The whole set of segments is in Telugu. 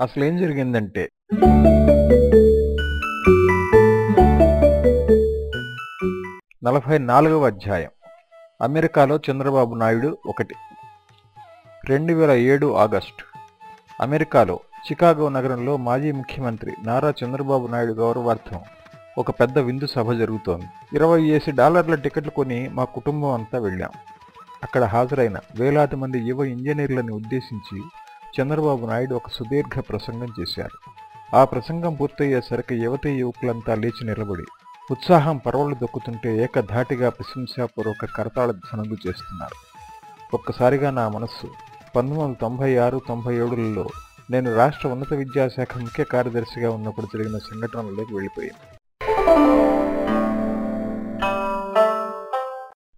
అసలు ఏం జరిగిందంటే నలభై నాలుగవ అధ్యాయం. అమెరికాలో చంద్రబాబు నాయుడు ఒకటి. రెండు వేల ఏడు ఆగస్టు. అమెరికాలో చికాగో నగరంలో మాజీ ముఖ్యమంత్రి నారా చంద్రబాబు నాయుడు గౌరవార్థం ఒక పెద్ద విందు సభ జరుగుతోంది. ఇరవై ఏసి డాలర్ల టికెట్లు కొని మా కుటుంబం అంతా వెళ్ళాం. అక్కడ హాజరైన వేలాది మంది యువ ఇంజనీర్లను ఉద్దేశించి చంద్రబాబు నాయుడు ఒక సుదీర్ఘ ప్రసంగం చేశారు. ఆ ప్రసంగం పూర్తయ్యేసరికి యువతీ యువకులంతా లేచి నిలబడి ఉత్సాహం పరవళ్ళు దొక్కుతుంటే ఏకధాటిగా ప్రశంసాపూర్వక కరతాళ ధ్వనులు చేస్తున్నారు. ఒక్కసారిగా నా మనస్సు పంతొమ్మిది వందల తొంభై ఆరు తొంభై ఏడులలో నేను రాష్ట్ర ఉన్నత విద్యాశాఖ ముఖ్య కార్యదర్శిగా ఉన్నప్పుడు జరిగిన సంఘటనలోకి వెళ్ళిపోయింది.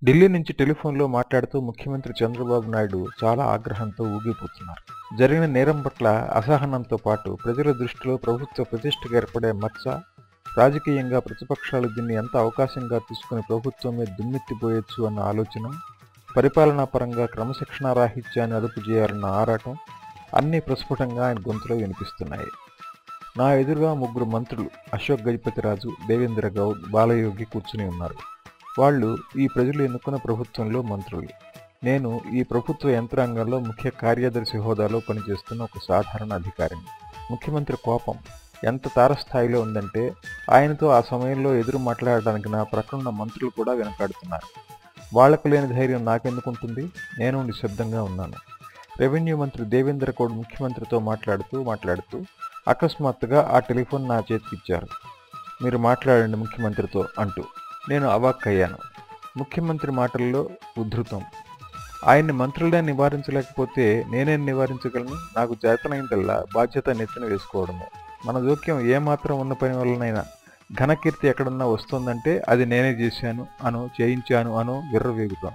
ఢిల్లీ నుంచి టెలిఫోన్లో మాట్లాడుతూ ముఖ్యమంత్రి చంద్రబాబు నాయుడు చాలా ఆగ్రహంతో ఊగిపోతున్నారు. జరిగిన నేరం పట్ల అసహనంతో పాటు ప్రజల దృష్టిలో ప్రభుత్వ ప్రతిష్టకు ఏర్పడే మచ్చ రాజకీయంగా ప్రతిపక్షాలు దీన్ని ఎంత అవకాశంగా తీసుకుని ప్రభుత్వమే దుమ్మెత్తిపోయొచ్చు అన్న ఆలోచన పరిపాలనా పరంగా క్రమశిక్షణా రాహిత్యాన్ని అదుపు చేయాలన్న ఆరాటం అన్నీ ప్రస్ఫుటంగా ఆయన గొంతులో వినిపిస్తున్నాయి. నా ఎదురుగా ముగ్గురు మంత్రులు అశోక్ గజపతిరాజు దేవేంద్ర గౌడ్ బాలయోగి కూర్చుని ఉన్నారు. వాళ్ళు ఈ ప్రజలు ఎన్నుకున్న ప్రభుత్వంలో మంత్రులు. నేను ఈ ప్రభుత్వ యంత్రాంగంలో ముఖ్య కార్యదర్శి హోదాలో పనిచేస్తున్న ఒక సాధారణ అధికారిని. ముఖ్యమంత్రి కోపం ఎంత తారస్థాయిలో ఉందంటే ఆయనతో ఆ సమయంలో ఎదురు మాట్లాడడానికి నా ప్రక్కనున్న మంత్రులు కూడా వెనకాడుతున్నారు. వాళ్ళకు లేని ధైర్యం నాకెందుకుంటుంది? నేను నిశ్శబ్దంగా ఉన్నాను. రెవెన్యూ మంత్రి దేవేంద్ర గౌడ్ ముఖ్యమంత్రితో మాట్లాడుతూ మాట్లాడుతూ అకస్మాత్తుగా ఆ టెలిఫోన్ నా చేతికిచ్చారు. మీరు మాట్లాడండి ముఖ్యమంత్రితో అంటూ నేను అవాక్కయ్యాను. ముఖ్యమంత్రి మాటల్లో ఉద్ధృతం ఆయన్ని మంత్రులనే నివారించలేకపోతే నేనేం నివారించగలను? నాకు చేతనైందల్లా బాధ్యత నెత్తిన వేసుకోవడము. మన జోక్యం ఏమాత్రం ఉన్న పని వల్లనైనా ఘనకీర్తి ఎక్కడన్నా వస్తుందంటే అది నేనే చేశాను అను చేయించాను అను విర్రవేగుతాం.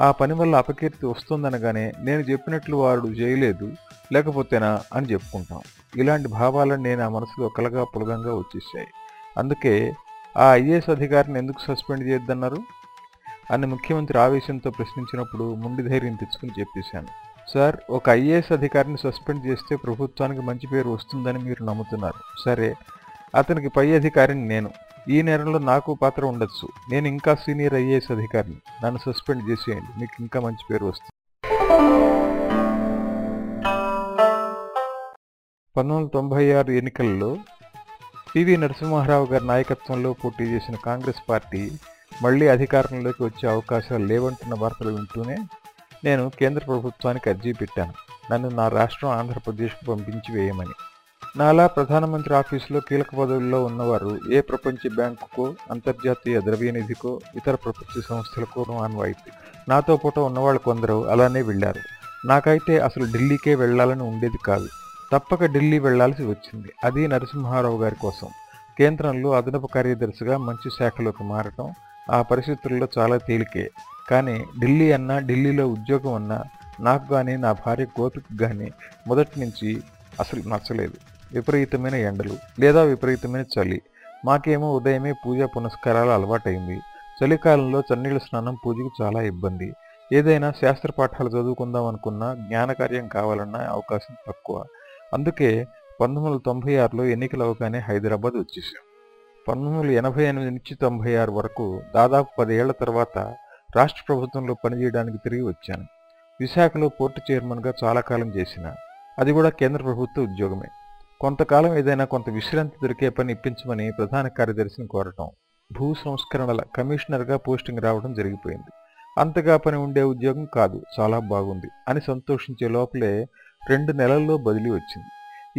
ఆ పని వల్ల అపకీర్తి వస్తుందనగానే నేను చెప్పినట్లు వాడు చేయలేదు లేకపోతేనా అని చెప్పుకుంటాం. ఇలాంటి భావాలను నేను ఆ మనసులో కలగా పులగంగా వచ్చేసాయి అందుకే ఆ ఐఏఎస్ అధికారిని ఎందుకు సస్పెండ్ చేయొద్దన్నారు? అని ముఖ్యమంత్రి ఆవేశంతో ప్రశ్నించినప్పుడు ముండి ధైర్యం తెచ్చుకుని చెప్పేశాను. సార్ ఒక ఐఏఎస్ అధికారిని సస్పెండ్ చేస్తే ప్రభుత్వానికి మంచి పేరు వస్తుందని మీరు నమ్ముతున్నారు. సరే అతనికి పై అధికారిని నేను. ఈ నేరంలో నాకు పాత్ర ఉండొచ్చు. నేను ఇంకా సీనియర్ ఐఏఎస్ అధికారిని. నన్ను సస్పెండ్ చేసేయండి. మీకు ఇంకా మంచి పేరు వస్తుంది. పంతొమ్మిది వందల తొంభై ఆరు ఎన్నికల్లో పివి నరసింహారావు గారి నాయకత్వంలో పోటీ చేసిన కాంగ్రెస్ పార్టీ మళ్ళీ అధికారంలోకి వచ్చే అవకాశాలు లేవంటున్న వార్తలు వింటూనే నేను కేంద్ర ప్రభుత్వానికి అర్జీ పెట్టాను. నన్ను నా రాష్ట్రం ఆంధ్రప్రదేశ్కు పంపించి వేయమని. నాలా ప్రధానమంత్రి ఆఫీసులో కీలక పదవుల్లో ఉన్నవారు ఏ ప్రపంచ బ్యాంకుకో అంతర్జాతీయ ద్రవ్యనిధికో ఇతర ప్రపంచ సంస్థలకో ఆన్వాయితీ. నాతో పాటు ఉన్నవాళ్ళు కొందరు అలానే వెళ్ళారు. నాకైతే అసలు ఢిల్లీకే వెళ్ళాలని ఉండేది కాదు. తప్పక ఢిల్లీ వెళ్ళాల్సి వచ్చింది. అది నరసింహారావు గారి కోసం. కేంద్రంలో అదనపు కార్యదర్శిగా మంచి శాఖలోకి మారటం ఆ పరిస్థితుల్లో చాలా తేలికే. కానీ ఢిల్లీ అన్నా ఢిల్లీలో ఉద్యోగం అన్నా నాకు కానీ నా భార్య గోపికి కానీ మొదటి నుంచి అసలు నచ్చలేదు. విపరీతమైన ఎండలు లేదా విపరీతమైన చలి. మాకేమో ఉదయమే పూజా పునస్కారాలు అలవాటైంది. చలికాలంలో చన్నీళ్ళ స్నానం పూజకి చాలా ఇబ్బంది. ఏదైనా శాస్త్ర పాఠాలు చదువుకుందాం అనుకున్నా జ్ఞానకార్యం కావాలన్నా అవకాశం తక్కువ. అందుకే పంతొమ్మిది వందల తొంభై ఆరులో ఎన్నికలు అవగానే హైదరాబాద్ వచ్చేసాం. పంతొమ్మిది వందల ఎనభై ఎనిమిది నుంచి తొంభై ఆరు వరకు దాదాపు పదేళ్ళ తర్వాత రాష్ట్ర ప్రభుత్వంలో పనిచేయడానికి తిరిగి వచ్చాను. విశాఖలో పోర్టు చైర్మన్గా చాలా కాలం చేసిన అది కూడా కేంద్ర ప్రభుత్వ ఉద్యోగమే. కొంతకాలం ఏదైనా కొంత విశ్రాంతి దొరికే పని ఇప్పించమని ప్రధాన కార్యదర్శిని కోరటం భూ సంస్కరణల కమిషనర్గా పోస్టింగ్ రావడం జరిగిపోయింది. అంతగా పని ఉండే ఉద్యోగం కాదు చాలా బాగుంది అని సంతోషించే లోపలే రెండు నెలల్లో బదిలీ వచ్చింది.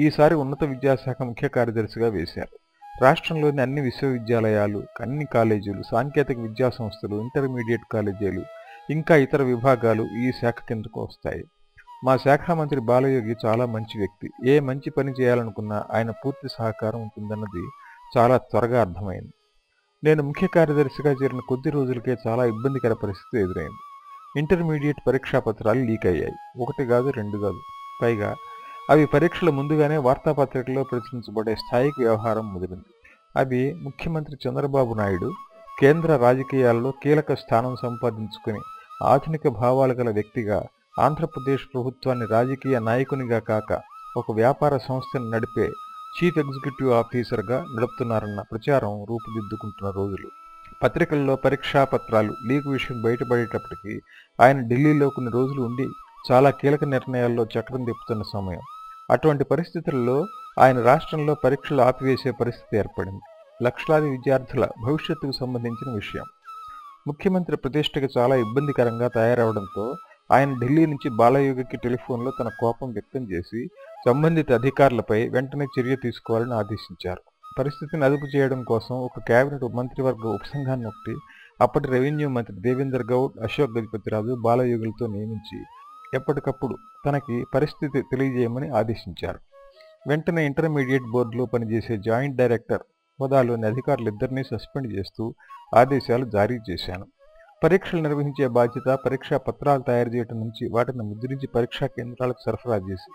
ఈసారి ఉన్నత విద్యాశాఖ ముఖ్య కార్యదర్శిగా వేశారు. రాష్ట్రంలోని అన్ని విశ్వవిద్యాలయాలు అన్ని కాలేజీలు సాంకేతిక విద్యా సంస్థలు ఇంటర్మీడియట్ కాలేజీలు ఇంకా ఇతర విభాగాలు ఈ శాఖ కిందకు వస్తాయి. మా శాఖ మంత్రి బాలయోగి చాలా మంచి వ్యక్తి. ఏ మంచి పని చేయాలనుకున్నా ఆయన పూర్తి సహకారం ఉంటుందన్నది చాలా త్వరగా అర్థమైంది. నేను ముఖ్య కార్యదర్శిగా చేరిన కొద్ది రోజులకే చాలా ఇబ్బందికర పరిస్థితి ఎదురైంది. ఇంటర్మీడియట్ పరీక్షా పత్రాలు లీక్ అయ్యాయి. ఒకటి కాదు రెండు కాదు. పైగా అవి పరీక్షల ముందుగానే వార్తాపత్రికల్లో ప్రచురించబడే స్థాయికి వ్యవహారం ముదిరింది. అవి ముఖ్యమంత్రి చంద్రబాబు నాయుడు కేంద్ర రాజకీయాల్లో కీలక స్థానం సంపాదించుకుని ఆధునిక భావాలు గల వ్యక్తిగా ఆంధ్రప్రదేశ్ ప్రభుత్వాన్ని రాజకీయ నాయకునిగా కాక ఒక వ్యాపార సంస్థను నడిపే చీఫ్ ఎగ్జిక్యూటివ్ ఆఫీసర్గా నడుపుతున్నారన్న ప్రచారం రూపుదిద్దుకుంటున్న రోజులు. పత్రికల్లో పరీక్షా పత్రాలు లీక్ విషయం బయటపడేటప్పటికీ ఆయన ఢిల్లీలో కొన్ని రోజులు ఉండి చాలా కీలక నిర్ణయాల్లో చక్రం తిప్పుతున్న సమయం. అటువంటి పరిస్థితుల్లో ఆయన రాష్ట్రంలో పరీక్షలు ఆపివేసే పరిస్థితి ఏర్పడింది. లక్షలాది విద్యార్థుల భవిష్యత్తుకు సంబంధించిన విషయం. ముఖ్యమంత్రి ప్రతిష్టకి చాలా ఇబ్బందికరంగా తయారవడంతో ఆయన ఢిల్లీ నుంచి బాలయోగికి టెలిఫోన్లో తన కోపం వ్యక్తం చేసి సంబంధిత అధికారులపై వెంటనే చర్య తీసుకోవాలని ఆదేశించారు. పరిస్థితిని అదుపు చేయడం కోసం ఒక కేబినెట్ మంత్రివర్గ ఉపసంఘాన్ని ఒకటి అప్పటి రెవెన్యూ మంత్రి దేవేందర్ గౌడ్ అశోక్ గజపతిరాజు బాలయోగులతో నియమించి ఎప్పటికప్పుడు తనకి పరిస్థితి తెలియజేయమని ఆదేశించారు. వెంటనే ఇంటర్మీడియట్ బోర్డులో పనిచేసే జాయింట్ డైరెక్టర్ హోదాలోని అధికారులిద్దరినీ సస్పెండ్ చేస్తూ ఆదేశాలు జారీ చేశాను. పరీక్షలు నిర్వహించే బాధ్యత పరీక్షా పత్రాలు తయారు చేయడం నుంచి వాటిని ముద్రించి పరీక్షా కేంద్రాలకు సరఫరా చేసి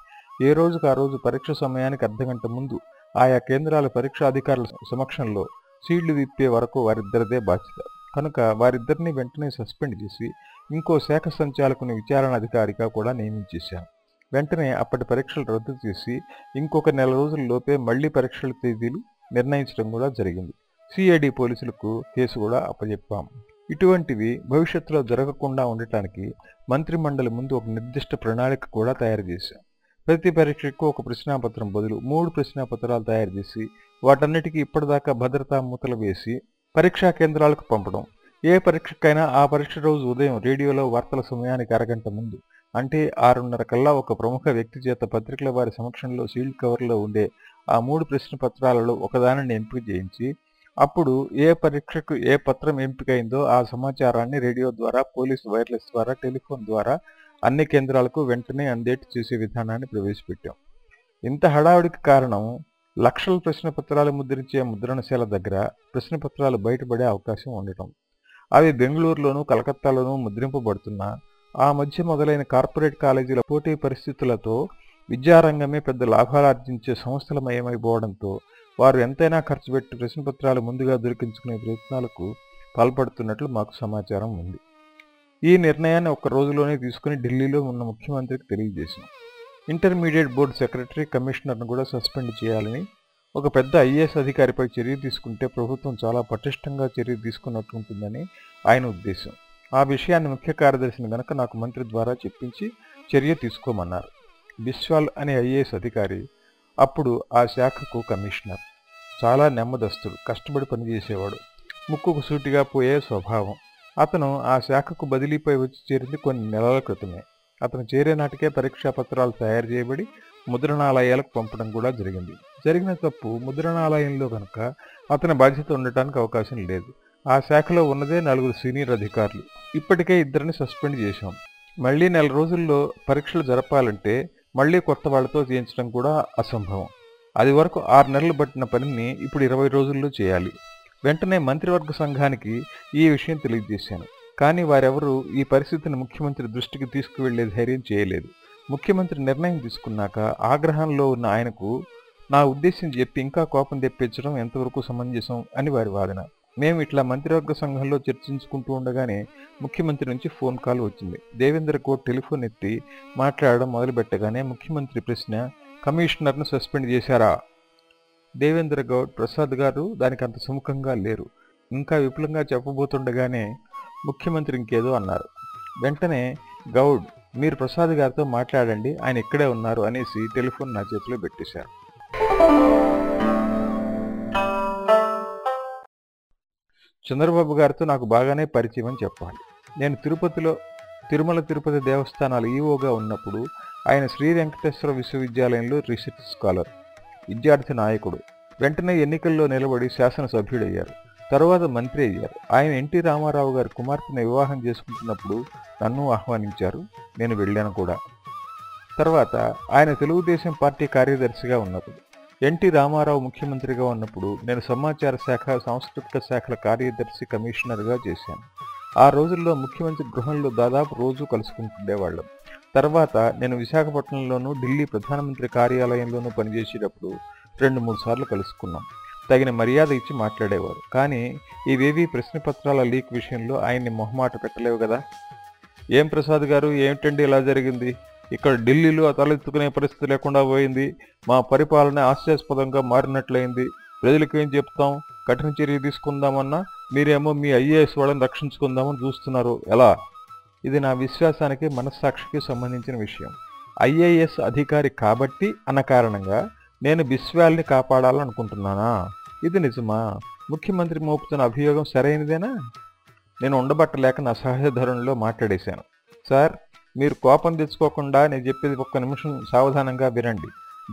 ఏ రోజుకు ఆ రోజు పరీక్ష సమయానికి అర్ధగంట ముందు ఆయా కేంద్రాల పరీక్షా అధికారుల సమక్షంలో సీళ్ళు విప్పే వరకు వారిద్దరిదే బాధ్యత. కనుక వారిద్దరిని వెంటనే సస్పెండ్ చేసి ఇంకో శాఖ సంచాలకుని విచారణ అధికారిగా కూడా నియమించేశాను వెంటనే అప్పటి పరీక్షలు రద్దు చేసి ఇంకొక నెల రోజుల్లోపే మళ్ళీ పరీక్షల తేదీలు నిర్ణయించడం కూడా జరిగింది. సిఐడి పోలీసులకు కేసు కూడా అప్పజెప్పాం. ఇటువంటివి భవిష్యత్తులో జరగకుండా ఉండటానికి మంత్రిమండలి ముందు ఒక నిర్దిష్ట ప్రణాళిక కూడా తయారు చేశాం ప్రతి పరీక్షకు ఒక ప్రశ్నాపత్రం బదులు మూడు ప్రశ్నాపత్రాలు తయారు చేసి వాటన్నిటికీ ఇప్పటిదాకా భద్రతా మూతలు వేసి పరీక్షా కేంద్రాలకు పంపడం. ఏ పరీక్షకైనా ఆ పరీక్ష రోజు ఉదయం రేడియోలో వార్తల సమయానికి అరగంట ముందు అంటే ఆరున్నర కల్లా ఒక ప్రముఖ వ్యక్తి చేత పత్రికల వారి సమక్షంలో సీల్డ్ కవర్లో ఉండే ఆ మూడు ప్రశ్న పత్రాలలో ఒకదానిని ఎంపిక చేయించి అప్పుడు ఏ పరీక్షకు ఏ పత్రం ఎంపికైందో ఆ సమాచారాన్ని రేడియో ద్వారా పోలీస్ వైర్లెస్ ద్వారా టెలిఫోన్ ద్వారా అన్ని కేంద్రాలకు వెంటనే అందేట్ చేసే విధానాన్ని ప్రవేశపెట్టాం. ఇంత హడావుడికి కారణం లక్షల ప్రశ్నపత్రాలు ముద్రించే ముద్రణశాల దగ్గర ప్రశ్నపత్రాలు బయటపడే అవకాశం ఉండటం. అవి బెంగళూరులోనూ కలకత్తాలోనూ ముద్రింపబడుతున్నా ఆ మధ్య మొదలైన కార్పొరేట్ కాలేజీల పోటీ పరిస్థితులతో విద్యారంగమే పెద్ద లాభాలు ఆర్జించే సంస్థలమయమైపోవడంతో వారు ఎంతైనా ఖర్చు పెట్టి ప్రశ్నపత్రాలు ముందుగా దొరికించుకునే ప్రయత్నాలకు పాల్పడుతున్నట్లు మాకు సమాచారం ఉంది. ఈ నిర్ణయాన్ని ఒక్క రోజులోనే తీసుకుని ఢిల్లీలో ఉన్న ముఖ్యమంత్రికి తెలియజేశాం. ఇంటర్మీడియట్ బోర్డు సెక్రటరీ కమిషనర్ను కూడా సస్పెండ్ చేయాలని ఒక పెద్ద ఐఏఎస్ అధికారిపై చర్య తీసుకుంటే ప్రభుత్వం చాలా పటిష్టంగా చర్య తీసుకున్నట్టుంటుందని ఆయన ఉద్దేశం. ఆ విషయాన్ని ముఖ్య కార్యదర్శిని గనక నాకు మంత్రి ద్వారా చెప్పించి చర్య తీసుకోమన్నారు. బిశ్వాల్ అనే ఐఏఎస్ అధికారి అప్పుడు ఆ శాఖకు కమిషనర్. చాలా నెమ్మదస్తుడు కష్టపడి పనిచేసేవాడు. ముక్కుకు సూటిగా పోయే స్వభావం. అతను ఆ శాఖకు బదిలీపై వచ్చి చేరింది కొన్ని నెలల క్రితమే. అతను చేరే నాటికే పరీక్షా పత్రాలు తయారు చేయబడి ముద్రణాలయాలకు పంపడం కూడా జరిగింది. జరిగిన తప్పు ముద్రణాలయంలో కనుక అతని బాధ్యత ఉండటానికి అవకాశం లేదు. ఆ శాఖలో ఉన్నదే నలుగురు సీనియర్ అధికారులు. ఇప్పటికే ఇద్దరిని సస్పెండ్ చేశాం. మళ్ళీ నెల రోజుల్లో పరీక్షలు జరపాలంటే మళ్ళీ కొత్త వాళ్ళతో చేయించడం కూడా అసంభవం. అది వరకు ఆరు నెలలు పట్టిన పనిని ఇప్పుడు ఇరవై రోజుల్లో చేయాలి. వెంటనే మంత్రివర్గ సంఘానికి ఈ విషయం తెలియజేశాను. కానీ వారెవరూ ఈ పరిస్థితిని ముఖ్యమంత్రి దృష్టికి తీసుకువెళ్ళే ధైర్యం చేయలేదు. ముఖ్యమంత్రి నిర్ణయం తీసుకున్నాక ఆగ్రహంలో ఉన్న ఆయనకు నా ఉద్దేశం చెప్పి ఇంకా కోపం తెప్పించడం ఎంతవరకు సమంజసం? అని వారి వాదన. మేము ఇట్లా మంత్రివర్గ సంఘంలో చర్చించుకుంటూ ఉండగానే ముఖ్యమంత్రి నుంచి ఫోన్ కాల్ వచ్చింది. దేవేంద్ర గౌడ్ టెలిఫోన్ ఎత్తి మాట్లాడడం మొదలుపెట్టగానే ముఖ్యమంత్రి ప్రశ్న కమిషనర్ను సస్పెండ్ చేశారా? దేవేంద్ర గౌడ్ ప్రసాద్ గారు దానికి అంత సుముఖంగా లేరు. ఇంకా విపులంగా చెప్పబోతుండగానే ముఖ్యమంత్రి ఇంకేదో అన్నారు. వెంటనే గౌడ్ మీరు ప్రసాద్ గారితో మాట్లాడండి ఆయన ఇక్కడే ఉన్నారు అనేసి టెలిఫోన్ నా చేతిలో పెట్టేశారు. చంద్రబాబు గారితో నాకు బాగానే పరిచయం అని చెప్పాలి. నేను తిరుపతిలో తిరుమల తిరుపతి దేవస్థానాలు ఈవోగా ఉన్నప్పుడు ఆయన శ్రీ వెంకటేశ్వర విశ్వవిద్యాలయంలో రీసెర్చ్ స్కాలర్ విద్యార్థి నాయకుడు. వెంటనే ఎన్నికల్లో నిలబడి శాసనసభ్యుడయ్యారు. తరువాత మంత్రి అయ్యారు. ఆయన ఎన్టీ రామారావు గారి కుమార్తెను వివాహం చేసుకుంటున్నప్పుడు నన్ను ఆహ్వానించారు. నేను వెళ్ళాను కూడా. తర్వాత ఆయన తెలుగుదేశం పార్టీ కార్యదర్శిగా ఉన్నప్పుడు ఎన్టీ రామారావు ముఖ్యమంత్రిగా ఉన్నప్పుడు నేను సమాచార శాఖ సాంస్కృతిక శాఖల కార్యదర్శి కమిషనర్గా చేశాను. ఆ రోజుల్లో ముఖ్యమంత్రి గృహంలో దాదాపు రోజు కలుసుకుంటుండేవాళ్ళం. తర్వాత నేను విశాఖపట్నంలోనూ ఢిల్లీ ప్రధానమంత్రి కార్యాలయంలోనూ పనిచేసేటప్పుడు రెండు మూడు సార్లు కలుసుకున్నాం. తగిన మర్యాద ఇచ్చి మాట్లాడేవారు. కానీ ఇవేవీ ప్రశ్నపత్రాల లీక్ విషయంలో ఆయన్ని మొహమాట పెట్టలేవు కదా? ఏం ప్రసాద్ గారు ఏమిటండి ఇలా జరిగింది? ఇక్కడ ఢిల్లీలో తలెత్తుకునే పరిస్థితి లేకుండా పోయింది. మా పరిపాలన ఆశ్చర్యాస్పదంగా మారినట్లయింది. ప్రజలకు ఏం చెప్తాం? కఠిన చర్య తీసుకుందామన్నా మీరేమో మీ ఐఏఎస్ వాళ్ళని రక్షించుకుందామని చూస్తున్నారు. ఎలా? ఇది నా విశ్వాసానికి మనస్సాక్షికి సంబంధించిన విషయం. ఐఏఎస్ అధికారి కాబట్టి అన్న కారణంగా నేను బిస్వాల్ని కాపాడాలనుకుంటున్నానా? ఇది నిజమా? ముఖ్యమంత్రి మోపుతున్న అభియోగం సరైనదేనా? నేను ఉండబట్టలేక నా సహజ ధోరణిలో మాట్లాడేశాను. సార్ మీరు కోపం తెచ్చుకోకుండా నేను చెప్పేది ఒక్క నిమిషం సావధానంగా వినండి.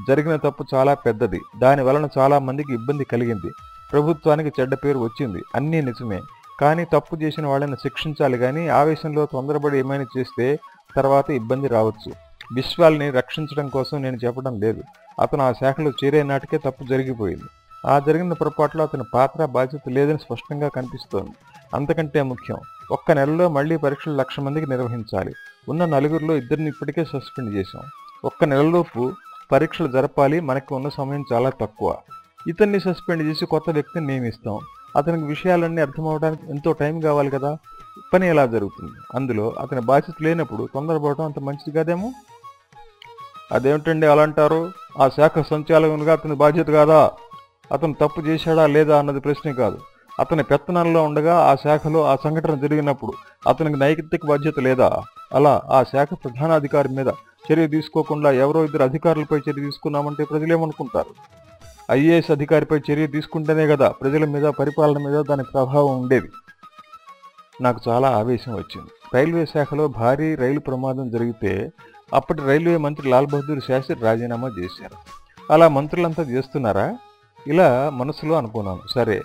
జరిగిన తప్పు చాలా పెద్దది. దాని వలన చాలా మందికి ఇబ్బంది కలిగింది. ప్రభుత్వానికి చెడ్డ పేరు వచ్చింది. అన్నీ నిజమే. కానీ తప్పు చేసిన వాళ్ళని శిక్షించాలి కానీ ఆవేశంలో తొందరపడి ఏమైనా చేస్తే తర్వాత ఇబ్బంది రావచ్చు. విశ్వాల్ని రక్షించడం కోసం నేను చెప్పడం లేదు. అతను ఆ శాఖలో చేరే నాటికే తప్పు జరిగిపోయింది. ఆ జరిగిన పొరపాట్లో అతని పాత్ర బాధ్యత లేదని స్పష్టంగా కనిపిస్తోంది. అంతకంటే ముఖ్యం ఒక్క నెలలో మళ్ళీ పరీక్షలు లక్ష మందికి నిర్వహించాలి. ఉన్న నలుగురిలో ఇద్దరిని ఇప్పటికే సస్పెండ్ చేశాం. ఒక్క నెలలోపు పరీక్షలు జరపాలి మనకి ఉన్న సమయం చాలా తక్కువ. ఇతన్ని సస్పెండ్ చేసి కొత్త వ్యక్తిని నియమిస్తాం. అతనికి విషయాలన్నీ అర్థమవడానికి ఎంతో టైం కావాలి కదా? పని ఎలా జరుగుతుంది? అందులో అతని బాధ్యత లేనప్పుడు తొందరపడటం అంత మంచిది కాదేమో? అదేమిటండి అలా అంటారు? ఆ శాఖ సంచాలకునిగా అతని బాధ్యత కాదా? అతను తప్పు చేశాడా లేదా అన్నది ప్రశ్నే కాదు. అతని పెత్తనంలో ఉండగా ఆ శాఖలో ఆ సంఘటన జరిగినప్పుడు అతనికి నైతిక బాధ్యత లేదా? అలా ఆ శాఖ ప్రధానాధికారి మీద చర్య తీసుకోకుండా ఎవరో ఇద్దరు అధికారులపై చర్య తీసుకున్నామంటే ప్రజలేమనుకుంటారు ఐఏఎస్ అధికారిపై చర్య తీసుకుంటేనే కదా ప్రజల మీద పరిపాలన మీద దాని ప్రభావం ఉండేది. నాకు చాలా ఆవేశం వచ్చింది. రైల్వే శాఖలో భారీ రైలు ప్రమాదం జరిగితే అప్పటి రైల్వే మంత్రి లాల్ బహదూర్ శాస్త్రి రాజీనామా చేశారు. అలా మంత్రులంతా చేస్తున్నారా? ఇలా మనసులో అనుకున్నాను. సరే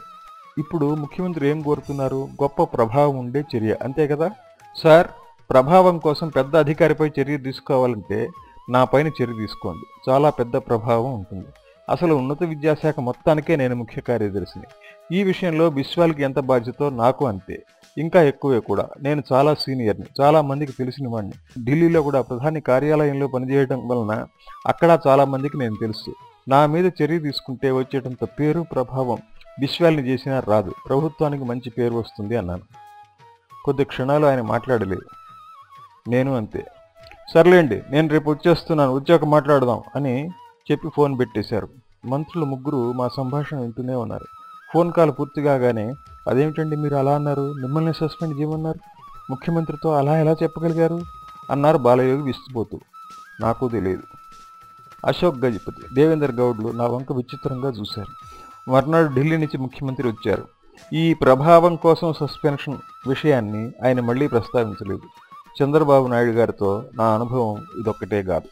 ఇప్పుడు ముఖ్యమంత్రి ఏం కోరుతున్నారు? గొప్ప ప్రభావం ఉండే చర్య. అంతే కదా? సార్ ప్రభావం కోసం పెద్ద అధికారిపై చర్య తీసుకోవాలంటే నా పైన చర్య తీసుకోండి. చాలా పెద్ద ప్రభావం ఉంటుంది. అసలు ఉన్నత విద్యాశాఖ మొత్తానికే నేను ముఖ్య కార్యదర్శిని. ఈ విషయంలో బిస్వాల్కి ఎంత బాధ్యతో? నాకు అంతే. ఇంకా ఎక్కువే కూడా. నేను చాలా సీనియర్ని చాలా మందికి తెలిసిన వాడిని ఢిల్లీలో కూడా ప్రధాని కార్యాలయంలో పనిచేయడం వలన అక్కడ చాలా మందికి నేను తెలుసు. నా మీద చర్య తీసుకుంటే వచ్చేటంత పేరు ప్రభావం విశ్వాల్ని చేసినా రాదు. ప్రభుత్వానికి మంచి పేరు వస్తుంది అన్నాను. కొద్ది క్షణాలు ఆయన మాట్లాడలేదు. నేను అంతే. సర్లేండి నేను రేపు వచ్చేస్తున్నాను వచ్చాక మాట్లాడదాం అని చెప్పి ఫోన్ పెట్టేశారు. మంత్రులు ముగ్గురు మా సంభాషణ వింటూనే ఉన్నారు. ఫోన్ కాల్ పూర్తి కాగానే అదేమిటండి మీరు అలా అన్నారు? మిమ్మల్ని సస్పెండ్ చేయమన్నారు ముఖ్యమంత్రితో అలా ఎలా చెప్పగలిగారు? అన్నారు బాలయోగి విస్తుపోతూ. నాకు తెలియదు. అశోక్ గజపతి దేవేందర్ గౌడ్లు నా వంక విచిత్రంగా చూశారు. మర్నాడు ఢిల్లీ నుంచి ముఖ్యమంత్రి వచ్చారు. ఈ ప్రభావం కోసం సస్పెన్షన్ విషయాన్ని ఆయన మళ్ళీ ప్రస్తావించలేదు. చంద్రబాబు నాయుడు గారితో నా అనుభవం ఇదొక్కటే కాదు.